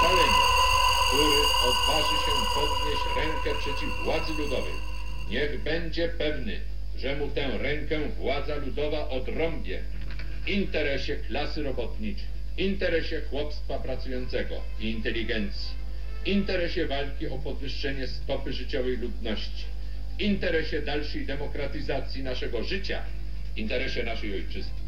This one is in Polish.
Który odważy się podnieść rękę przeciw władzy ludowej, niech będzie pewny, że mu tę rękę władza ludowa odrąbie w interesie klasy robotniczej, interesie chłopstwa pracującego i inteligencji, interesie walki o podwyższenie stopy życiowej ludności, w interesie dalszej demokratyzacji naszego życia, w interesie naszej ojczyzny.